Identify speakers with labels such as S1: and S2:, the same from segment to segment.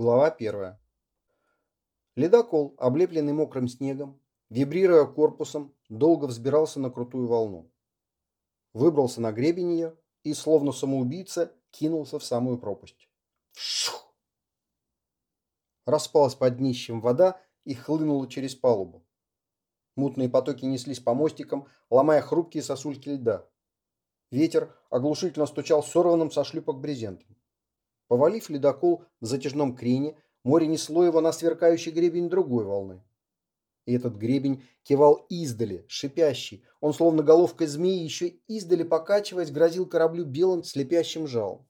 S1: Глава первая. Ледокол, облепленный мокрым снегом, вибрируя корпусом, долго взбирался на крутую волну. Выбрался на гребень ее и, словно самоубийца, кинулся в самую пропасть. Вшух! Распалась под днищем вода и хлынула через палубу. Мутные потоки неслись по мостикам, ломая хрупкие сосульки льда. Ветер оглушительно стучал сорванным со шлюпок брезентом. Повалив ледокол в затяжном крене, море несло его на сверкающий гребень другой волны. И этот гребень кивал издали, шипящий. Он, словно головкой змеи, еще издали покачиваясь, грозил кораблю белым слепящим жалом.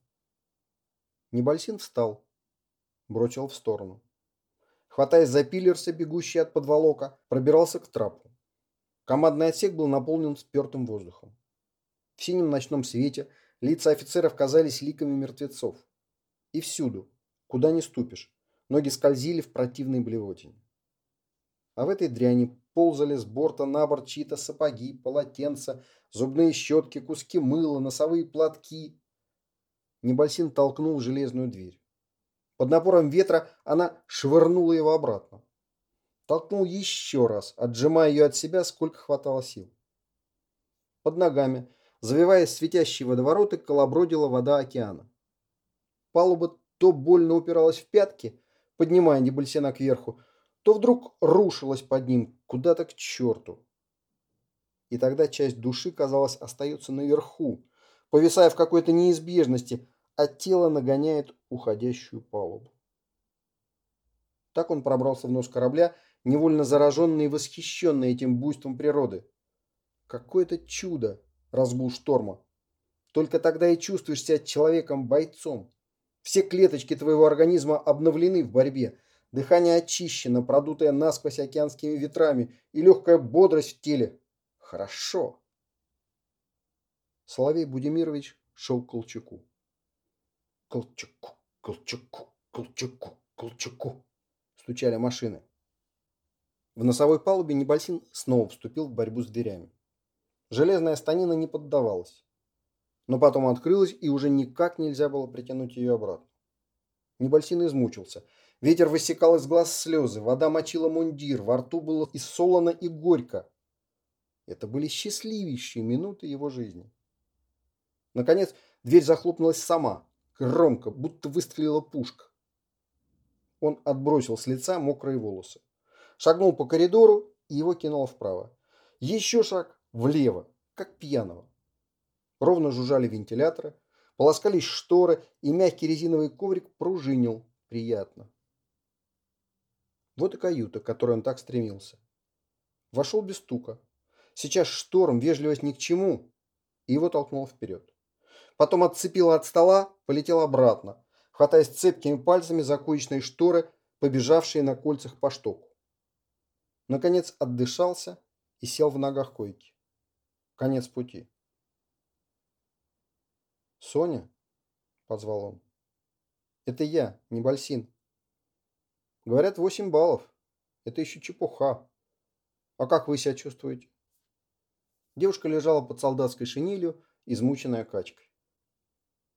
S1: Небольсин встал, бросил в сторону. Хватаясь за пиллерса, бегущий от подволока, пробирался к трапу. Командный отсек был наполнен спертым воздухом. В синем ночном свете лица офицеров казались ликами мертвецов. И всюду, куда ни ступишь, ноги скользили в противной блевотине. А в этой дряни ползали с борта на борт чьи-то сапоги, полотенца, зубные щетки, куски мыла, носовые платки. Небольсин толкнул железную дверь. Под напором ветра она швырнула его обратно. Толкнул еще раз, отжимая ее от себя, сколько хватало сил. Под ногами, завиваясь светящие водовороты, колобродила вода океана. Палуба то больно упиралась в пятки, поднимая Небольсена кверху, то вдруг рушилась под ним куда-то к черту. И тогда часть души, казалось, остается наверху, повисая в какой-то неизбежности, а тело нагоняет уходящую палубу. Так он пробрался в нос корабля, невольно зараженный и восхищенный этим буйством природы. Какое-то чудо, разгул шторма. Только тогда и чувствуешь себя человеком-бойцом. Все клеточки твоего организма обновлены в борьбе. Дыхание очищено, продутое насквозь океанскими ветрами, и легкая бодрость в теле. Хорошо. Соловей Будимирович шел к Колчаку. Колчаку, Колчаку, Колчаку, Колчаку. Стучали машины. В носовой палубе Небольсин снова вступил в борьбу с дверями. Железная станина не поддавалась но потом открылась, и уже никак нельзя было притянуть ее обратно. Небольсин измучился. Ветер высекал из глаз слезы, вода мочила мундир, во рту было и солоно, и горько. Это были счастливейшие минуты его жизни. Наконец, дверь захлопнулась сама, громко, будто выстрелила пушка. Он отбросил с лица мокрые волосы. Шагнул по коридору, и его кинуло вправо. Еще шаг влево, как пьяного. Ровно жужжали вентиляторы, полоскались шторы, и мягкий резиновый коврик пружинил приятно. Вот и каюта, к которой он так стремился. Вошел без стука. Сейчас шторм, вежливость ни к чему, и его толкнул вперед. Потом отцепил от стола, полетел обратно, хватаясь цепкими пальцами за куечные шторы, побежавшие на кольцах по штоку. Наконец отдышался и сел в ногах койки. Конец пути. «Соня?» – позвал он. «Это я, не Бальсин. Говорят, восемь баллов. Это еще чепуха. А как вы себя чувствуете?» Девушка лежала под солдатской шинелью, измученная качкой.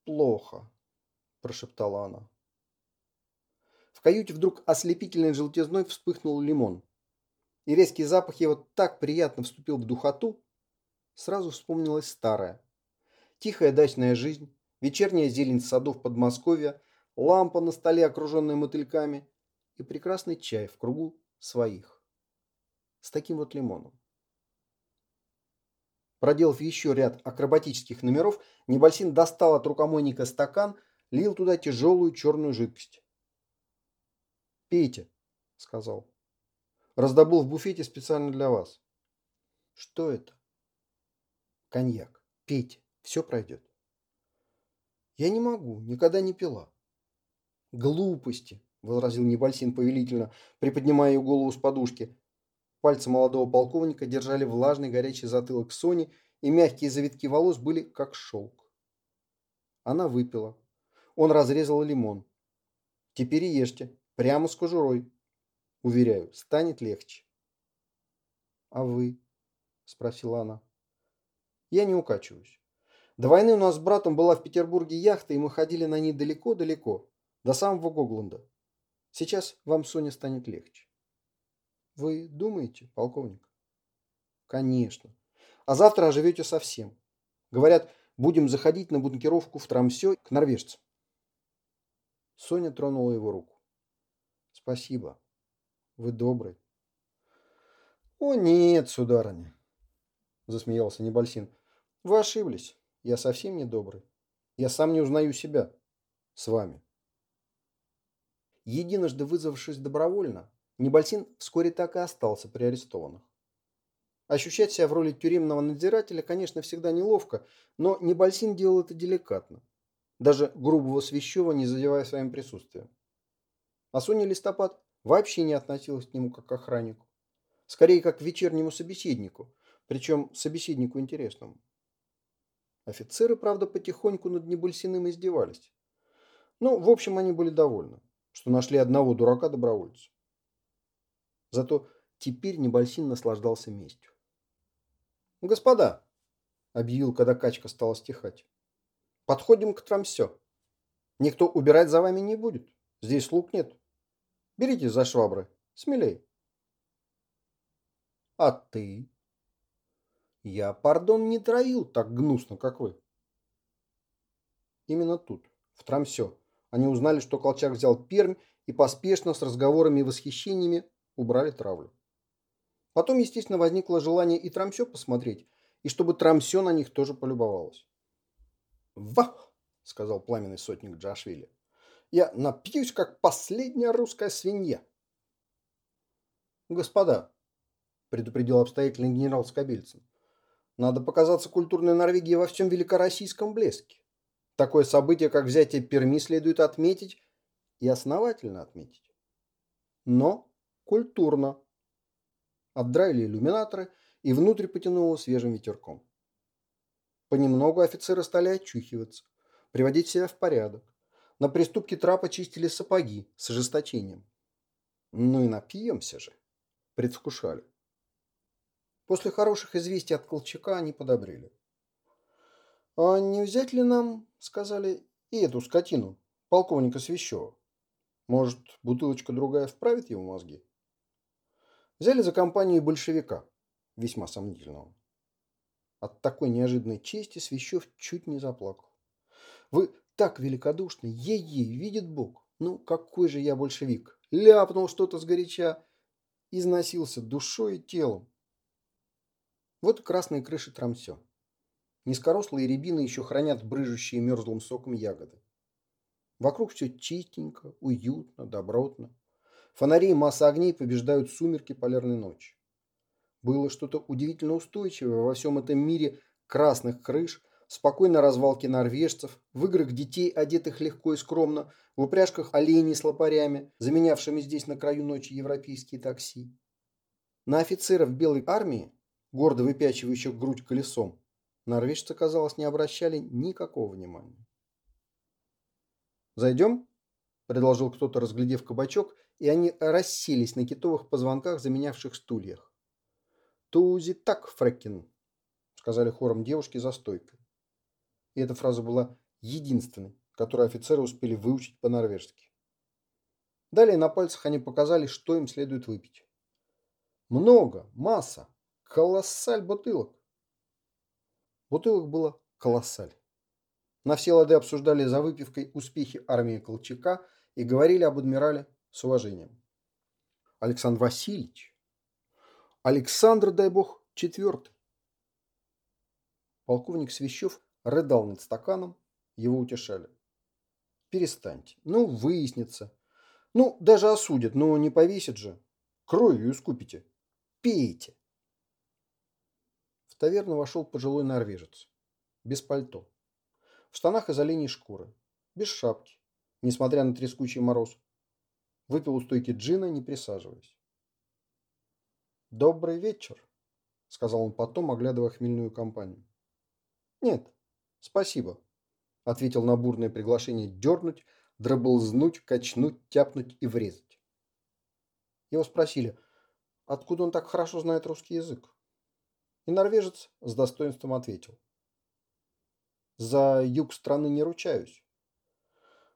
S1: «Плохо», – прошептала она. В каюте вдруг ослепительной желтизной вспыхнул лимон. И резкий запах его так приятно вступил в духоту, сразу вспомнилось старое – Тихая дачная жизнь, вечерняя зелень садов Подмосковья, лампа на столе, окруженная мотыльками, и прекрасный чай в кругу своих. С таким вот лимоном. Проделав еще ряд акробатических номеров, Небольсин достал от рукомойника стакан, лил туда тяжелую черную жидкость. «Пейте», — сказал. «Раздобыл в буфете специально для вас». «Что это?» «Коньяк. Пейте». Все пройдет. Я не могу, никогда не пила. Глупости, возразил Небольсин повелительно, приподнимая ее голову с подушки. Пальцы молодого полковника держали влажный горячий затылок Сони, и мягкие завитки волос были как шелк. Она выпила. Он разрезал лимон. Теперь ешьте, прямо с кожурой. Уверяю, станет легче. А вы? Спросила она. Я не укачиваюсь. До войны у нас с братом была в Петербурге яхта, и мы ходили на ней далеко-далеко, до самого Гогланда. Сейчас вам, Соня, станет легче. Вы думаете, полковник? Конечно. А завтра оживете совсем. Говорят, будем заходить на бункеровку в Трамсё к норвежцам. Соня тронула его руку. Спасибо. Вы добрый. О нет, сударыня, засмеялся Небольсин. Вы ошиблись. Я совсем не добрый. Я сам не узнаю себя. С вами. Единожды вызвавшись добровольно, Небольсин вскоре так и остался при арестованных. Ощущать себя в роли тюремного надзирателя, конечно, всегда неловко, но Небольсин делал это деликатно. Даже грубого Свящева не задевая своим присутствием. А Соня Листопад вообще не относилась к нему как к охраннику. Скорее, как к вечернему собеседнику, причем собеседнику интересному. Офицеры, правда, потихоньку над Небольсиным издевались. Но, в общем, они были довольны что нашли одного дурака-добровольца. Зато теперь Небольсин наслаждался местью. «Господа!» – объявил, когда качка стала стихать. «Подходим к Трамсё. Никто убирать за вами не будет. Здесь слуг нет. Берите за швабры. Смелей». «А ты?» «Я, пардон, не троил так гнусно, как вы». Именно тут, в Трамсё, они узнали, что Колчак взял Пермь и поспешно с разговорами и восхищениями убрали травлю. Потом, естественно, возникло желание и Трамсё посмотреть, и чтобы Трамсё на них тоже полюбовалось. «Вах!» – сказал пламенный сотник Джашвили. «Я напьюсь, как последняя русская свинья!» «Господа!» – предупредил обстоятельный генерал Скобельцин. «Надо показаться культурной Норвегии во всем великороссийском блеске. Такое событие, как взятие Перми, следует отметить и основательно отметить. Но культурно. Отдраили иллюминаторы и внутрь потянуло свежим ветерком. Понемногу офицеры стали очухиваться, приводить себя в порядок. На приступке трапа чистили сапоги с ожесточением. Ну и напьемся же, предвкушали. После хороших известий от Колчака они подобрели. «А не взять ли нам, — сказали, — и эту скотину, полковника Свящева? Может, бутылочка другая вправит его мозги?» Взяли за компанию большевика, весьма сомнительного. От такой неожиданной чести Свящев чуть не заплакал. «Вы так великодушны, ей-ей, видит Бог! Ну, какой же я большевик! Ляпнул что-то сгоряча, износился душой и телом. Вот красные крыши Трамсё. Низкорослые рябины еще хранят брыжущие мерзлым соком ягоды. Вокруг все чистенько, уютно, добротно. Фонари и масса огней побеждают сумерки полярной ночи. Было что-то удивительно устойчивое во всем этом мире красных крыш, спокойной развалки норвежцев, в играх детей, одетых легко и скромно, в упряжках оленей с лопарями, заменявшими здесь на краю ночи европейские такси. На офицеров белой армии, гордо выпячивающих грудь колесом, Норвежцы, казалось, не обращали никакого внимания. «Зайдем?» – предложил кто-то, разглядев кабачок, и они расселись на китовых позвонках, заменявших стульях. «Тузи так, Фреккин!» – сказали хором девушки за стойкой. И эта фраза была единственной, которую офицеры успели выучить по-норвежски. Далее на пальцах они показали, что им следует выпить. Много, масса, колоссаль бутылок. Бутылок было колоссаль. На все лады обсуждали за выпивкой успехи армии Колчака и говорили об адмирале с уважением. Александр Васильевич. Александр, дай бог, четвертый. Полковник Свящев рыдал над стаканом, его утешали. Перестаньте. Ну, выяснится. Ну, даже осудят, но не повесят же. Кровью искупите. Пейте таверну вошел пожилой норвежец. Без пальто. В штанах из оленей шкуры. Без шапки. Несмотря на трескучий мороз. Выпил у стойки джина, не присаживаясь. «Добрый вечер», — сказал он потом, оглядывая хмельную компанию. «Нет, спасибо», — ответил на бурное приглашение дернуть, дроблзнуть, качнуть, тяпнуть и врезать. Его спросили, откуда он так хорошо знает русский язык. И норвежец с достоинством ответил. За юг страны не ручаюсь.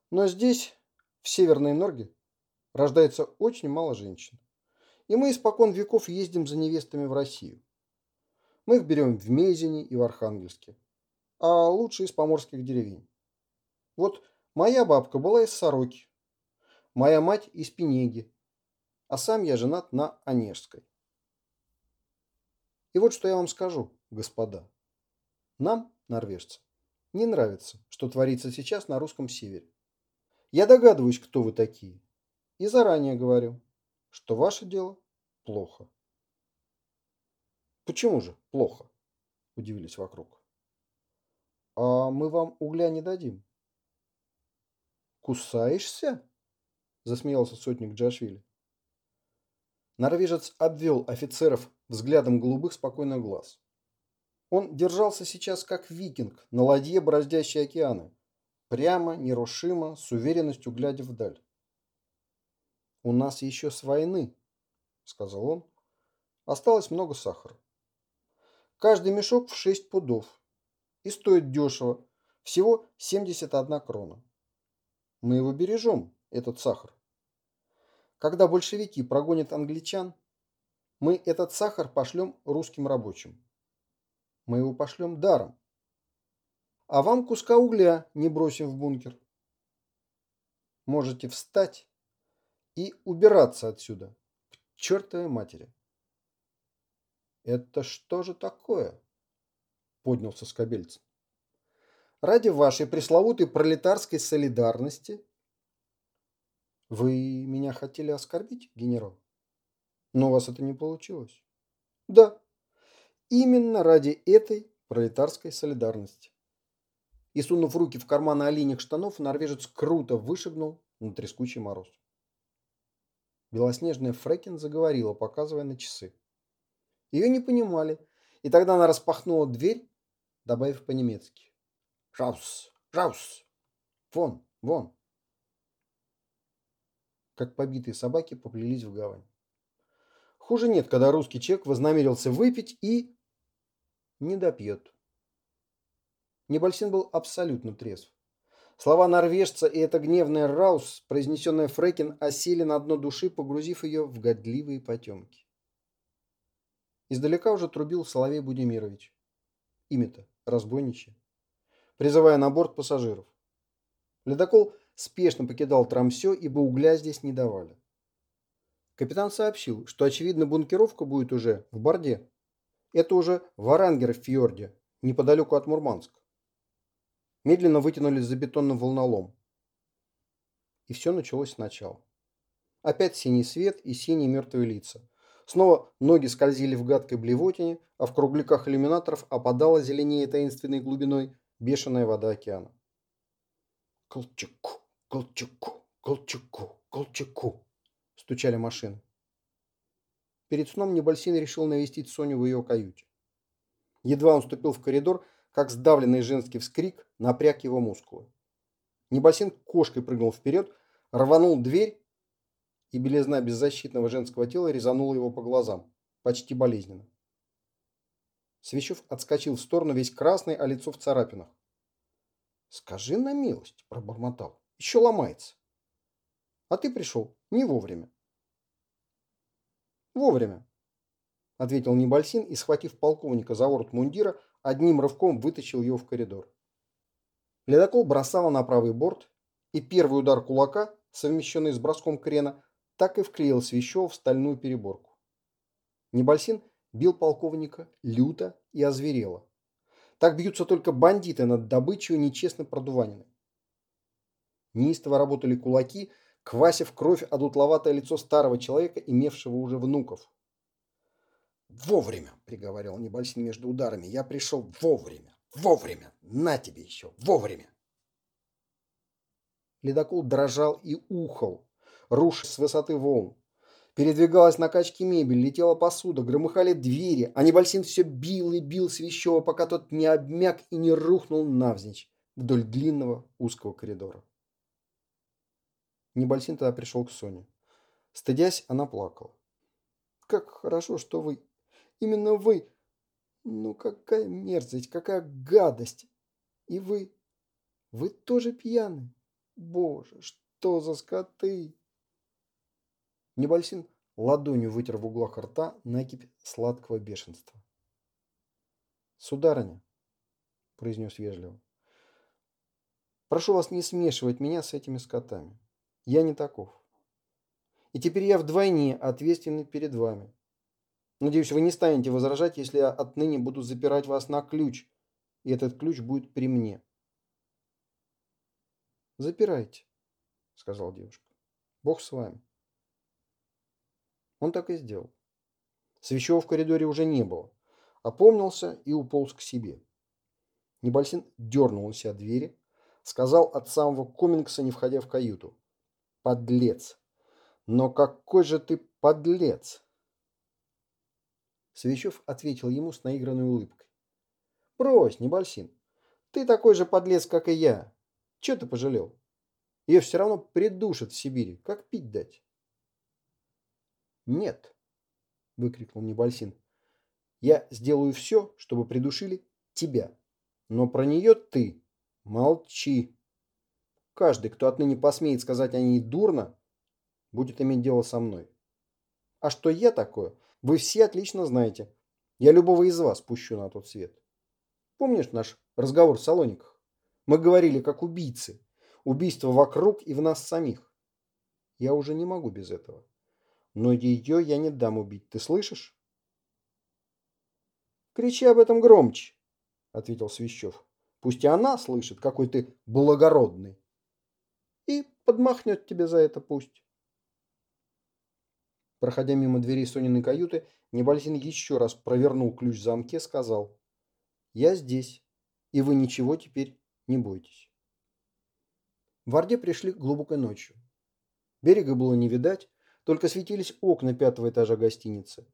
S1: Но здесь, в Северной Норге, рождается очень мало женщин. И мы испокон веков ездим за невестами в Россию. Мы их берем в Мезине и в Архангельске, а лучше из поморских деревень. Вот моя бабка была из Сороки, моя мать из Пенеги, а сам я женат на Онежской. И вот что я вам скажу, господа. Нам, норвежцам, не нравится, что творится сейчас на русском севере. Я догадываюсь, кто вы такие. И заранее говорю, что ваше дело плохо. Почему же плохо? Удивились вокруг. А мы вам угля не дадим. Кусаешься? Засмеялся сотник Джашвили. Норвежец обвел офицеров взглядом голубых спокойных глаз. Он держался сейчас как викинг на ладье, бороздящей океаны, прямо, нерушимо, с уверенностью глядя вдаль. «У нас еще с войны», — сказал он, — «осталось много сахара. Каждый мешок в 6 пудов и стоит дешево, всего 71 крона. Мы его бережем, этот сахар. Когда большевики прогонят англичан, мы этот сахар пошлем русским рабочим. Мы его пошлем даром. А вам куска угля не бросим в бункер. Можете встать и убираться отсюда, к чертовой матери. Это что же такое? Поднялся Скобельцин. Ради вашей пресловутой пролетарской солидарности вы меня хотели оскорбить, генерал? Но у вас это не получилось. Да, именно ради этой пролетарской солидарности. И сунув руки в карманы оленях штанов, норвежец круто вышагнул на трескучий мороз. Белоснежная Фрекин заговорила, показывая на часы. Ее не понимали, и тогда она распахнула дверь, добавив по-немецки. «Раус! Раус! Вон! Вон!» Как побитые собаки поплелись в гавань. Хуже нет, когда русский человек вознамерился выпить и... не допьет. Небольсин был абсолютно трезв. Слова норвежца и эта гневная раус, произнесенная Фрекин, осели на дно души, погрузив ее в годливые потемки. Издалека уже трубил Соловей Будимирович. Имя-то разбойничье. Призывая на борт пассажиров. Ледокол спешно покидал Трамсё, ибо угля здесь не давали. Капитан сообщил, что, очевидно, бункеровка будет уже в Борде. Это уже в Арангер-фьорде, неподалеку от Мурманска. Медленно вытянулись за бетонным волнолом. И все началось сначала. Опять синий свет и синие мертвые лица. Снова ноги скользили в гадкой блевотине, а в кругляках иллюминаторов опадала зеленее таинственной глубиной бешеная вода океана. Колчаку, колчаку, колчаку, колчаку стучали машины. Перед сном Небольсин решил навестить Соню в ее каюте. Едва он ступил в коридор, как сдавленный женский вскрик напряг его мускулы. Небольсин кошкой прыгнул вперед, рванул дверь, и белизна беззащитного женского тела резанула его по глазам, почти болезненно. Свящев отскочил в сторону весь красный, а лицо в царапинах. «Скажи на милость», – пробормотал, – «еще ломается». «А ты пришел не вовремя». Вовремя, ответил Небольсин и, схватив полковника за ворот мундира, одним рывком вытащил его в коридор. Ледокол бросало на правый борт, и первый удар кулака, совмещенный с броском крена, так и вклеил Свящева в стальную переборку. Небольсин бил полковника люто и озверело. Так бьются только бандиты над добычей нечестно продуваниной. Неистово работали кулаки – квася в кровь одутловатое лицо старого человека, имевшего уже внуков. «Вовремя!» – приговорил Небольсин между ударами. «Я пришел вовремя! Вовремя! На тебе еще! Вовремя!» Ледокол дрожал и ухал, руш с высоты волн. Передвигалась на качке мебель, летела посуда, громыхали двери, а Небольсин все бил и бил Свящева, пока тот не обмяк и не рухнул навзничь вдоль длинного узкого коридора. Небольсин тогда пришел к Соне. Стыдясь, она плакала. «Как хорошо, что вы... Именно вы... Ну, какая мерзость, какая гадость! И вы... Вы тоже пьяны? Боже, что за скоты!» Небольсин ладонью вытер в углах рта накипь сладкого бешенства. «Сударыня», — произнес вежливо, — «прошу вас не смешивать меня с этими скотами. Я не таков. И теперь я вдвойне ответственный перед вами. Надеюсь, вы не станете возражать, если я отныне буду запирать вас на ключ, и этот ключ будет при мне». «Запирайте», — сказал девушка. «Бог с вами». Он так и сделал. Свящева в коридоре уже не было. Опомнился и уполз к себе. Небольсин дернулся от двери, сказал от самого Комингса, не входя в каюту. «Подлец! Но какой же ты подлец!» Свящев ответил ему с наигранной улыбкой. «Брось, Небольсин, ты такой же подлец, как и я. Че ты пожалел? Ее все равно придушат в Сибири. Как пить дать?» «Нет!» – выкрикнул Небольсин. «Я сделаю все, чтобы придушили тебя. Но про нее ты молчи. Каждый, кто отныне посмеет сказать о ней дурно, будет иметь дело со мной. А что я такое, вы все отлично знаете. Я любого из вас пущу на тот свет. Помнишь наш разговор в Салониках? Мы говорили как убийцы. Убийство вокруг и в нас самих. Я уже не могу без этого. Но ее я не дам убить, ты слышишь? Кричи об этом громче, ответил Свящев. Пусть и она слышит, какой ты благородный. И подмахнет тебе за это пусть. Проходя мимо дверей Сониной каюты, Небольсин еще раз провернул ключ в замке, сказал «Я здесь, и вы ничего теперь не бойтесь». В Орде пришли глубокой ночью. Берега было не видать, только светились окна пятого этажа гостиницы.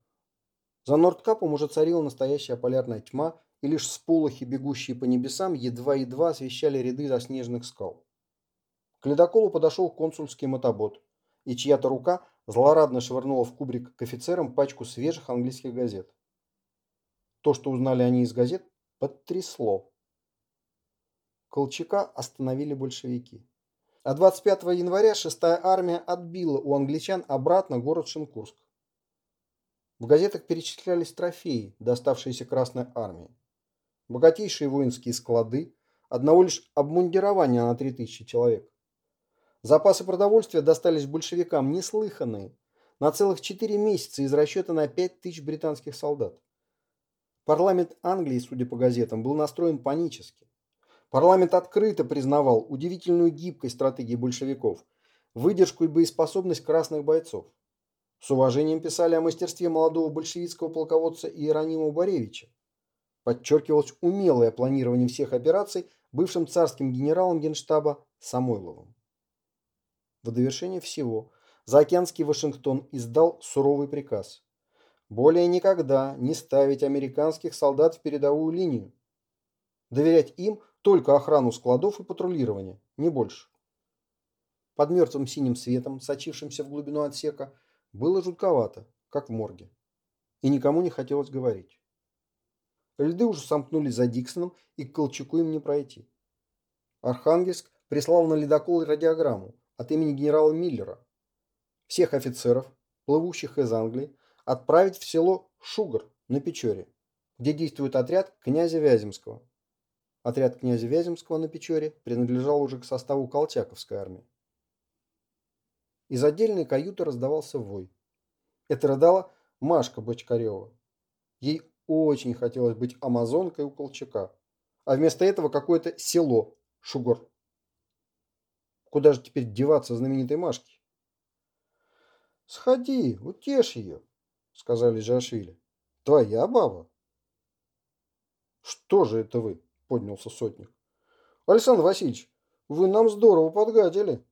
S1: За Нордкапом уже царила настоящая полярная тьма, и лишь сполохи, бегущие по небесам, едва-едва освещали ряды заснеженных скал. К ледоколу подошел консульский мотобот, и чья-то рука злорадно швырнула в кубрик к офицерам пачку свежих английских газет. То, что узнали они из газет, потрясло. Колчака остановили большевики. А 25 января 6-я армия отбила у англичан обратно город Шинкурск. В газетах перечислялись трофеи, доставшиеся Красной армии. Богатейшие воинские склады, одного лишь обмундирования на 3000 человек. Запасы продовольствия достались большевикам неслыханные, на целых 4 месяца из расчета на 5000 британских солдат. Парламент Англии, судя по газетам, был настроен панически. Парламент открыто признавал удивительную гибкость стратегии большевиков, выдержку и боеспособность красных бойцов. С уважением писали о мастерстве молодого большевистского полководца Иеронима Боревича. Подчеркивалось умелое планирование всех операций бывшим царским генералом генштаба Самойловым. В довершение всего заокеанский Вашингтон издал суровый приказ. Более никогда не ставить американских солдат в передовую линию. Доверять им – только охрану складов и патрулирование, не больше. Под мертвым синим светом, сочившимся в глубину отсека, было жутковато, как в морге. И никому не хотелось говорить. Льды уже сомкнулись за Диксоном, и к Колчаку им не пройти. Архангельск прислал на ледокол радиограмму от имени генерала Миллера. Всех офицеров, плывущих из Англии, отправить в село Шугар на Печоре, где действует отряд князя Вяземского. Отряд князя Вяземского на Печоре принадлежал уже к составу Колчаковской армии. Из отдельной каюты раздавался вой. Это рыдала Машка Бочкарева. Ей очень хотелось быть амазонкой у Колчака, а вместо этого какое-то село Шугор. Куда же теперь деваться знаменитой Машке? «Сходи, утешь ее», — сказали Жашвили. «Твоя баба». «Что же это вы?» поднялся сотник. Александр Васильевич, вы нам здорово подгадили.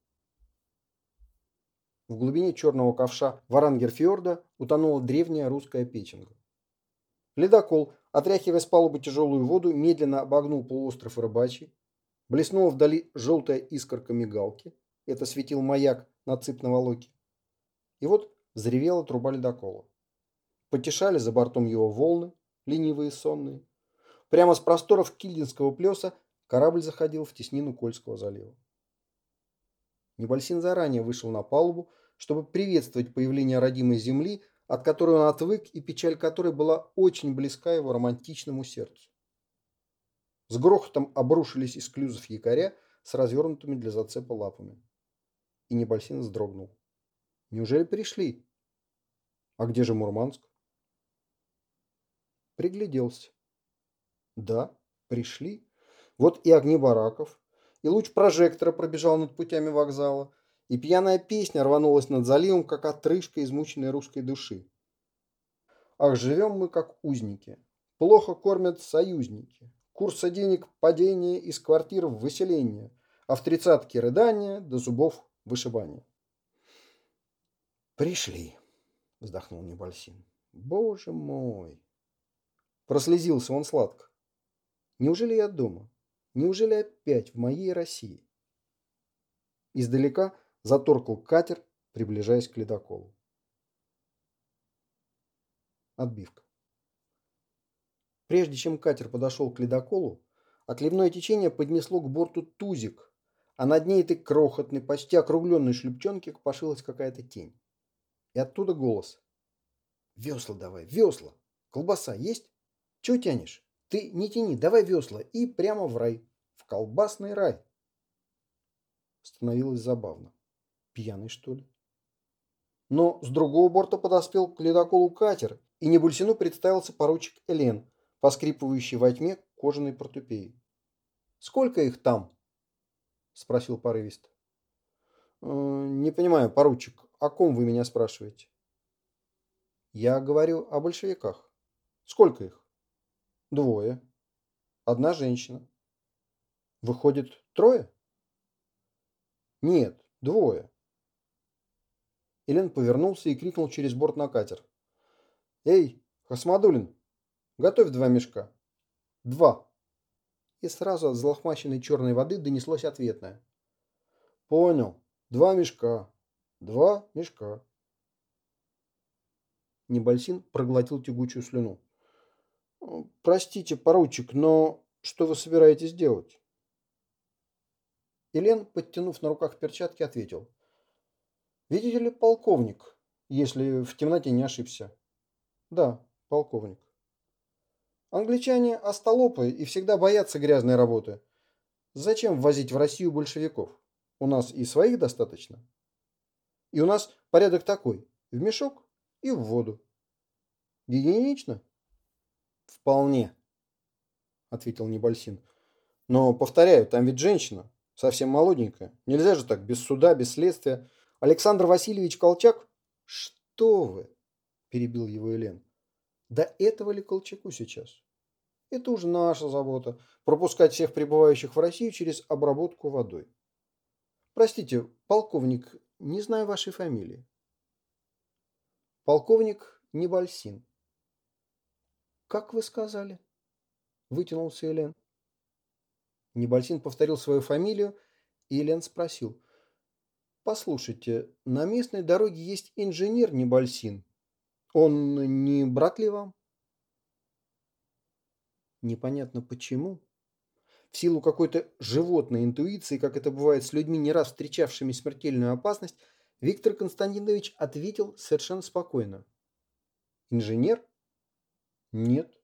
S1: В глубине черного ковша Варангерфьорда утонула древняя русская печенга. Ледокол, отряхивая с палубы тяжелую воду, медленно обогнул полуостров Рыбачий. Блеснула вдали желтая искорка мигалки. Это светил маяк на цып Волоке. И вот взревела труба ледокола. Потешали за бортом его волны, ленивые сонные. Прямо с просторов Кильдинского плеса корабль заходил в теснину Кольского залива. Небольсин заранее вышел на палубу, чтобы приветствовать появление родимой земли, от которой он отвык и печаль которой была очень близка его романтичному сердцу. С грохотом обрушились из клюзов якоря с развернутыми для зацепа лапами. И Небольсин вздрогнул. Неужели пришли? А где же Мурманск? Пригляделся. Да, пришли. Вот и огни бараков, и луч прожектора пробежал над путями вокзала, и пьяная песня рванулась над заливом, как отрыжка измученной русской души. Ах, живем мы как узники. Плохо кормят союзники. Курса денег падение из квартир в выселение, а в тридцатке рыдания до зубов вышибания. Пришли, вздохнул Небольсин. Боже мой. Прослезился он сладко. Неужели я дома? Неужели опять в моей России? Издалека заторкал катер, приближаясь к ледоколу. Отбивка. Прежде чем катер подошел к ледоколу, отливное течение поднесло к борту тузик, а над ней этой крохотной, почти округленной шлюпчонки копошилась какая-то тень. И оттуда голос. «Весла давай, весла! Колбаса есть? Чего тянешь? Ты не тяни, давай весла и прямо в рай, в колбасный рай!» Становилось забавно. Пьяный, что ли? Но с другого борта подоспел к ледоколу катер, и Небульсину представился поручик Элен, поскрипывающий во тьме кожаной портупеей. «Сколько их там?» – спросил порывист. «Э, «Не понимаю, поручик, о ком вы меня спрашиваете?» «Я говорю о большевиках. Сколько их?» «Двое. Одна женщина». «Выходит, трое?» «Нет, двое. Элен повернулся и крикнул через борт на катер. «Эй, Хасмадулин, готовь два мешка». «Два». И сразу от злохмаченной черной воды донеслось ответное. «Понял. Два мешка. Два мешка». Небольсин проглотил тягучую слюну. «Простите, поручик, но что вы собираетесь делать?» Элен, подтянув на руках перчатки, ответил. Видите ли, полковник, если в темноте не ошибся. Да, полковник. Англичане остолопы и всегда боятся грязной работы. Зачем ввозить в Россию большевиков? У нас и своих достаточно. И у нас порядок такой. В мешок и в воду. Гигиенично? Вполне, ответил Небольсин. Но, повторяю, там ведь женщина, совсем молоденькая. Нельзя же так, без суда, без следствия. Александр Васильевич Колчак? Что вы? Перебил его Елен. Да этого ли Колчаку сейчас? Это уже наша забота. Пропускать всех прибывающих в Россию через обработку водой. Простите, полковник, не знаю вашей фамилии. Полковник Небольсин. Как вы сказали? Вытянулся Елен. Небольсин повторил свою фамилию, и Елен спросил – Послушайте, на местной дороге есть инженер Небольсин. Он не брат ли вам? Непонятно почему. В силу какой-то животной интуиции, как это бывает с людьми, не раз встречавшими смертельную опасность, Виктор Константинович ответил совершенно спокойно. Инженер? Нет.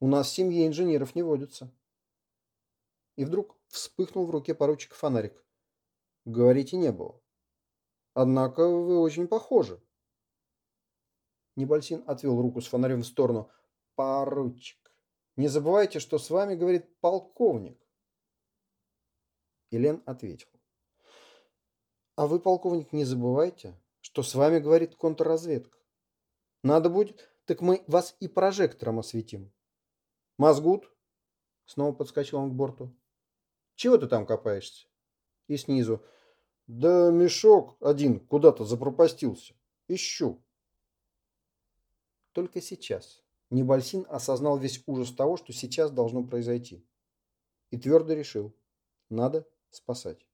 S1: У нас в семье инженеров не водится. И вдруг вспыхнул в руке поручика фонарик. Говорите, не было. Однако вы очень похожи. Небольсин отвел руку с фонарем в сторону. Поручик, не забывайте, что с вами говорит полковник. Елен ответил. А вы, полковник, не забывайте, что с вами говорит контрразведка. Надо будет, так мы вас и прожектором осветим. Мозгут? Снова подскочил он к борту. Чего ты там копаешься? И снизу. Да мешок один куда-то запропастился. Ищу. Только сейчас Небольсин осознал весь ужас того, что сейчас должно произойти. И твердо решил. Надо спасать.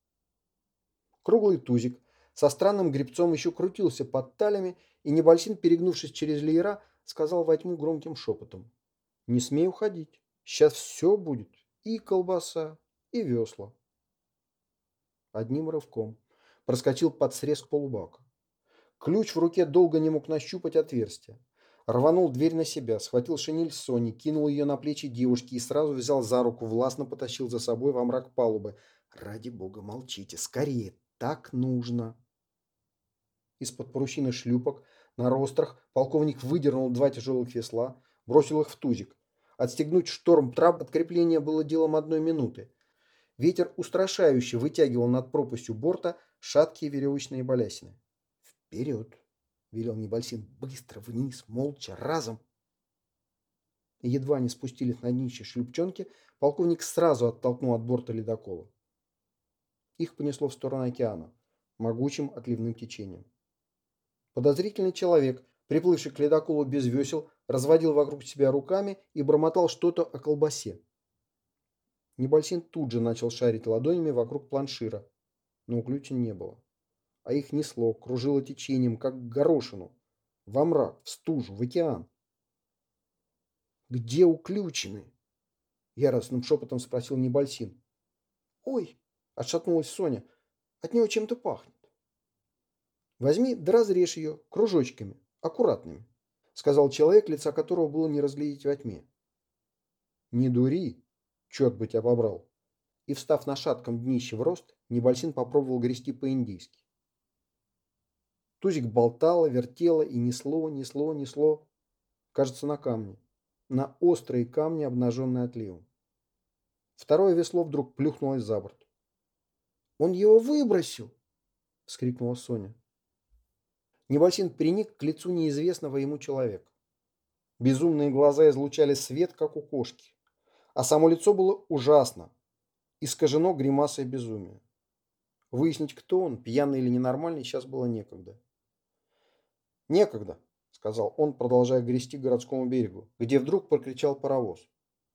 S1: Круглый тузик со странным грибцом еще крутился под талями, и Небольсин, перегнувшись через леера, сказал во тьму громким шепотом. «Не смей уходить. Сейчас все будет. И колбаса, и весла». Одним рывком проскочил под срез полубака, Ключ в руке долго не мог нащупать отверстие. Рванул дверь на себя, схватил шинель Сони, кинул ее на плечи девушки и сразу взял за руку, властно потащил за собой во мрак палубы. «Ради бога, молчите! Скорее! Так нужно!» Из-под парусины шлюпок на рострах полковник выдернул два тяжелых весла, бросил их в тузик. Отстегнуть шторм-трап от крепления было делом одной минуты. Ветер устрашающе вытягивал над пропастью борта шаткие веревочные балясины. «Вперед!» — велел Небольсин. «Быстро вниз, молча, разом!» Едва они спустились на днище шлюпчонки, полковник сразу оттолкнул от борта ледокола. Их понесло в сторону океана, могучим отливным течением. Подозрительный человек, приплывший к ледоколу без весел, разводил вокруг себя руками и бормотал что-то о колбасе. Небольсин тут же начал шарить ладонями вокруг планшира, но уключен не было. А их несло, кружило течением, как горошину, во мрак, в стужу, в океан. «Где уключены?» — яростным шепотом спросил Небольсин. «Ой!» — отшатнулась Соня. «От него чем-то пахнет». Возьми да разрежь ее кружочками, аккуратными, сказал человек, лица которого было не разглядеть во тьме. Не дури, черт бы тебя побрал. И, встав на шатком днище в рост, Небольсин попробовал грести по-индийски. Тузик болтало, вертело и несло, несло, несло. Кажется, на камни. На острые камни, обнаженные отливом. Второе весло вдруг плюхнулось за борт. «Он его выбросил!» — вскрикнула Соня. Небольсин приник к лицу неизвестного ему человека. Безумные глаза излучали свет, как у кошки. А само лицо было ужасно, искажено гримасой безумия. Выяснить, кто он, пьяный или ненормальный, сейчас было некогда. «Некогда», — сказал он, продолжая грести к городскому берегу, где вдруг прокричал паровоз,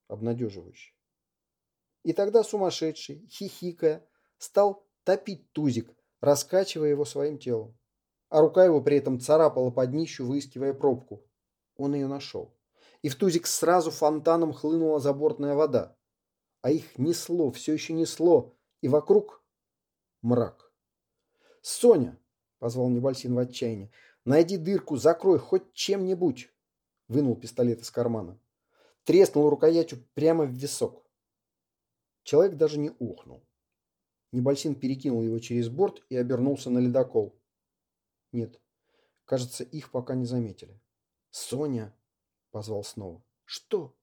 S1: обнадеживающий. И тогда сумасшедший, хихикая, стал топить тузик, раскачивая его своим телом а рука его при этом царапала под днищу, выискивая пробку. Он ее нашел. И в тузик сразу фонтаном хлынула забортная вода. А их несло, все еще несло, и вокруг мрак. «Соня!» — позвал Небольсин в отчаянии. «Найди дырку, закрой хоть чем-нибудь!» Вынул пистолет из кармана. Треснул рукоятью прямо в висок. Человек даже не ухнул. Небольсин перекинул его через борт и обернулся на ледокол. Нет, кажется, их пока не заметили. «Соня!» — позвал снова. «Что?»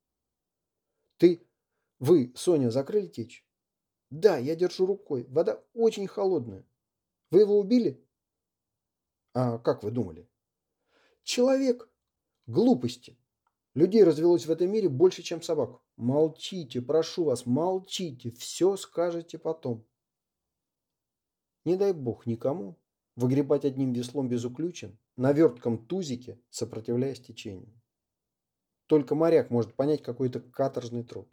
S1: «Ты... Вы, Соня, закрыли течь?» «Да, я держу рукой. Вода очень холодная. Вы его убили?» «А как вы думали?» «Человек. Глупости. Людей развелось в этом мире больше, чем собак. Молчите, прошу вас, молчите. Все скажете потом». Не дай бог никому выгребать одним веслом без уключен, на вертком тузике, сопротивляясь течению. Только моряк может понять какой-то каторжный труд.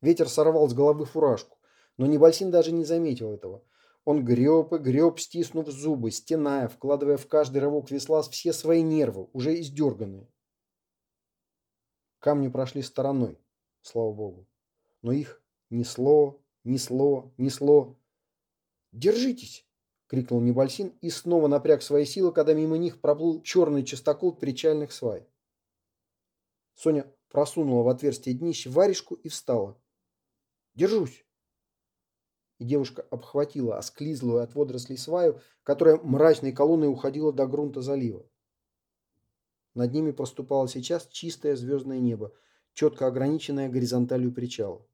S1: Ветер сорвал с головы фуражку, но Небольсин даже не заметил этого. Он греб и греб, стиснув зубы, стеная, вкладывая в каждый рывок весла все свои нервы, уже издерганные. Камни прошли стороной, слава богу. Но их несло, несло, несло. «Держитесь!» — крикнул Небольсин и снова напряг свои силы, когда мимо них проплыл черный частокол причальных свай. Соня просунула в отверстие днища варежку и встала. «Держусь!» И девушка обхватила осклизлую от водорослей сваю, которая мрачной колонной уходила до грунта залива. Над ними проступало сейчас чистое звездное небо, четко ограниченное горизонталью причала.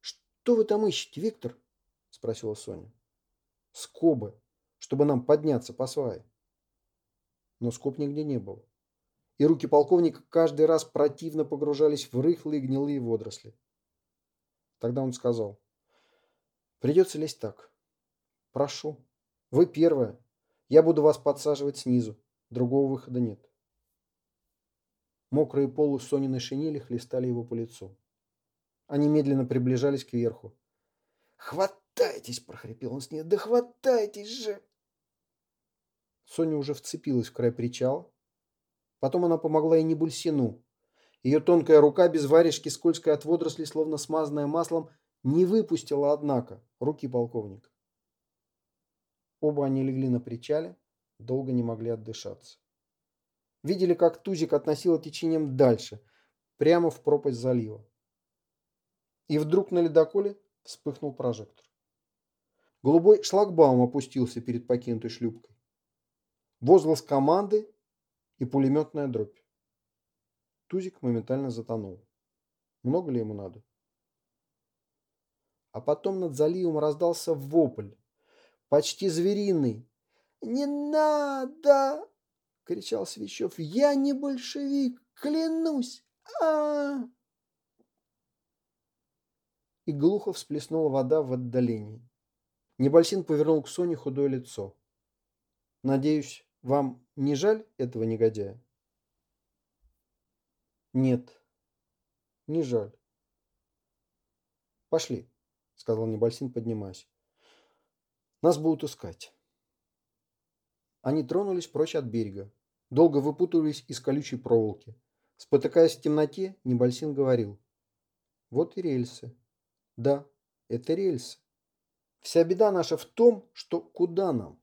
S1: «Что вы там ищете, Виктор?» – спросила Соня скобы, чтобы нам подняться по свае. Но скоб нигде не было. И руки полковника каждый раз противно погружались в рыхлые гнилые водоросли. Тогда он сказал, придется лезть так. Прошу, вы первая. Я буду вас подсаживать снизу. Другого выхода нет. Мокрые полы Сониной шинели хлестали его по лицу. Они медленно приближались к верху. «Хват хватайтесь!» – прохрипел он с ней. «Да хватайтесь же!» Соня уже вцепилась в край причала. Потом она помогла и Небульсину. Ее тонкая рука без варежки, скользкая от водорослей, словно смазанная маслом, не выпустила, однако, руки полковника. Оба они легли на причале, долго не могли отдышаться. Видели, как Тузик относило течением дальше, прямо в пропасть залива. И вдруг на ледоколе вспыхнул прожектор. Голубой шлагбаум опустился перед покинутой шлюпкой. Возглас команды и пулеметная дробь. Тузик моментально затонул. Много ли ему надо? А потом над заливом раздался вопль, почти звериный. «Не надо!» — кричал Свящев. «Я не большевик, клянусь! а, -а, -а И глухо всплеснула вода в отдалении. Небольсин повернул к Соне худое лицо. «Надеюсь, вам не жаль этого негодяя?» «Нет, не жаль». «Пошли», — сказал Небольсин, поднимаясь. «Нас будут искать». Они тронулись прочь от берега, долго выпутывались из колючей проволоки. Спотыкаясь в темноте, Небольсин говорил. «Вот и рельсы. Да, это рельсы. Вся беда наша в том, что куда нам?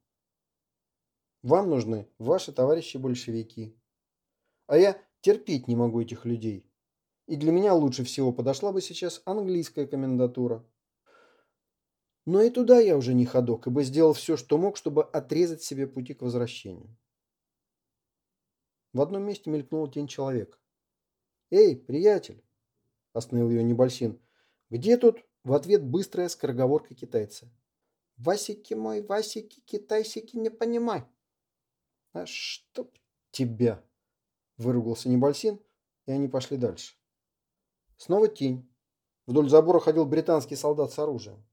S1: Вам нужны ваши товарищи-большевики. А я терпеть не могу этих людей. И для меня лучше всего подошла бы сейчас английская комендатура. Но и туда я уже не ходок, ибо сделал все, что мог, чтобы отрезать себе пути к возвращению. В одном месте мелькнула тень человека. «Эй, приятель!» – остановил ее Небольсин. «Где тут в ответ быстрая скороговорка китайца. «Васики мой, Васики, китайсики, не понимай!» «А чтоб тебя!» – выругался Небольсин, и они пошли дальше. Снова тень. Вдоль забора ходил британский солдат с оружием.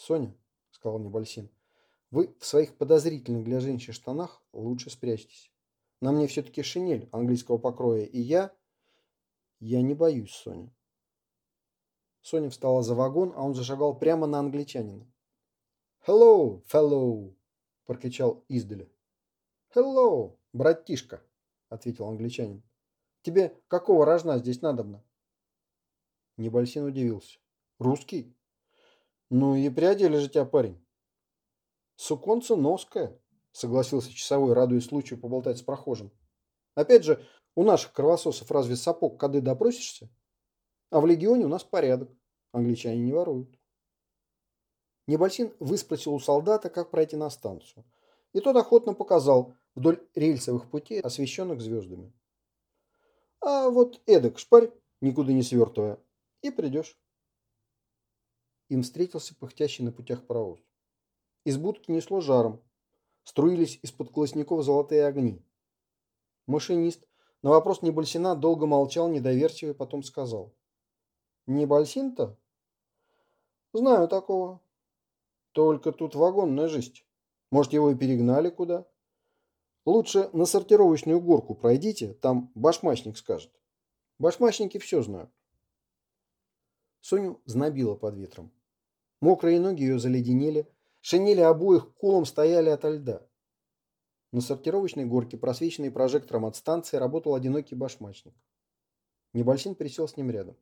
S1: «Соня», – сказал Небольсин, – «вы в своих подозрительных для женщин штанах лучше спрячьтесь. На мне все-таки шинель английского покроя, и я... Я не боюсь, Соня. Соня встала за вагон, а он зашагал прямо на англичанина. «Hello, fellow!» – прокричал издали. «Hello, братишка!» – ответил англичанин. «Тебе какого рожна здесь надобно?» Небольсин удивился. «Русский?» «Ну и приодели же тебя, парень». «Суконца ноская», – согласился часовой, радуясь случаю поболтать с прохожим. «Опять же, у наших кровососов разве сапог кады допросишься?» А в легионе у нас порядок. Англичане не воруют. Небольсин выспросил у солдата, как пройти на станцию. И тот охотно показал вдоль рельсовых путей, освещенных звездами. А вот эдак шпарь, никуда не свертывая, и придешь. Им встретился пыхтящий на путях паровоз. Из будки несло жаром. Струились из-под колосников золотые огни. Машинист на вопрос Небольсина долго молчал, недоверчиво, и потом сказал. Не Бальсин-то? Знаю такого. Только тут вагонная жизнь. Может, его и перегнали куда? Лучше на сортировочную горку пройдите, там башмачник скажет. Башмачники все знают. Соню знобило под ветром. Мокрые ноги ее заледенели, шинели обоих кулом стояли ото льда. На сортировочной горке, просвеченной прожектором от станции, работал одинокий башмачник. Небольсин пересел с ним рядом.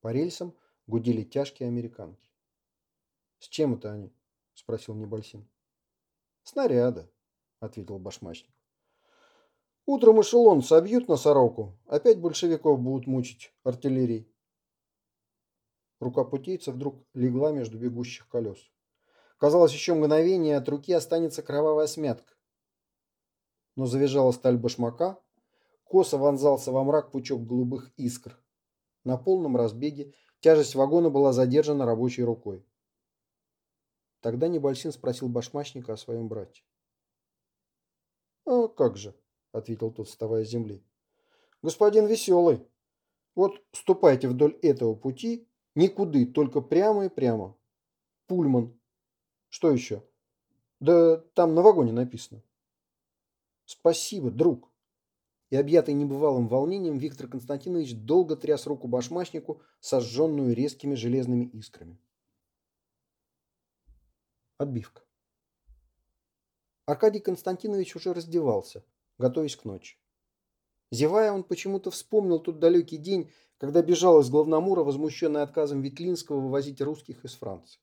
S1: По рельсам гудели тяжкие американки. «С чем это они?» – спросил Небольсин. «Снаряда», – ответил башмачник. «Утром эшелон собьют на сороку, опять большевиков будут мучить артиллерией». Рука путейца вдруг легла между бегущих колес. Казалось, еще мгновение от руки останется кровавая смятка. Но завизжала сталь башмака, косо вонзался во мрак пучок голубых искр. На полном разбеге тяжесть вагона была задержана рабочей рукой. Тогда Небольсин спросил башмачника о своем брате. «А как же», — ответил тот, вставая с земли. «Господин веселый, вот ступайте вдоль этого пути, никуды, только прямо и прямо. Пульман. Что еще? Да там на вагоне написано». «Спасибо, друг», и объятый небывалым волнением Виктор Константинович долго тряс руку башмачнику, сожженную резкими железными искрами. Отбивка. Аркадий Константинович уже раздевался, готовясь к ночи. Зевая, он почему-то вспомнил тот далекий день, когда бежал из Главномура, возмущенный отказом Ветлинского вывозить русских из Франции.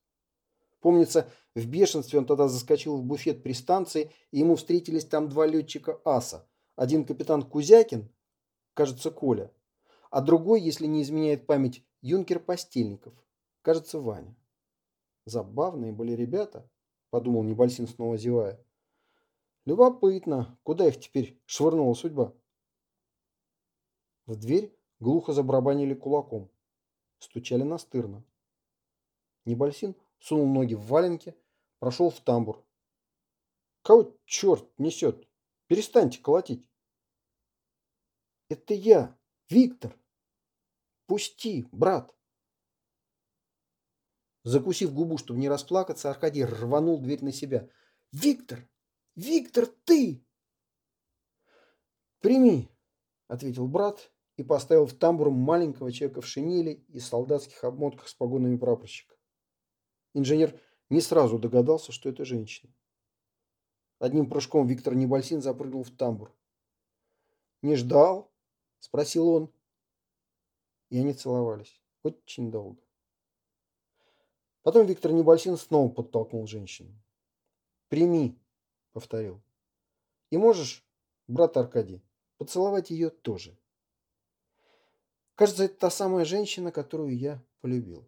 S1: Помнится, в бешенстве он тогда заскочил в буфет при станции, и ему встретились там два летчика АСа. Один капитан Кузякин, кажется, Коля, а другой, если не изменяет память, юнкер Постельников, кажется, Ваня. Забавные были ребята, подумал Небольсин снова зевая. Любопытно, куда их теперь швырнула судьба? В дверь глухо забарабанили кулаком. Стучали настырно. Небольсин сунул ноги в валенки, прошел в тамбур. «Кого черт несет? Перестаньте колотить!» «Это я, Виктор! Пусти, брат!» Закусив губу, чтобы не расплакаться, Аркадий рванул дверь на себя. «Виктор! Виктор, ты!» «Прими!» — ответил брат и поставил в тамбур маленького человека в шинели и солдатских обмотках с погонами прапорщика. Инженер не сразу догадался, что это женщина. Одним прыжком Виктор Небольсин запрыгнул в тамбур. «Не ждал?» – спросил он. И они целовались. Очень долго. Потом Виктор Небольсин снова подтолкнул женщину. «Прими», – повторил. «И можешь, брат Аркадий, поцеловать ее тоже». Кажется, это та самая женщина, которую я полюбил.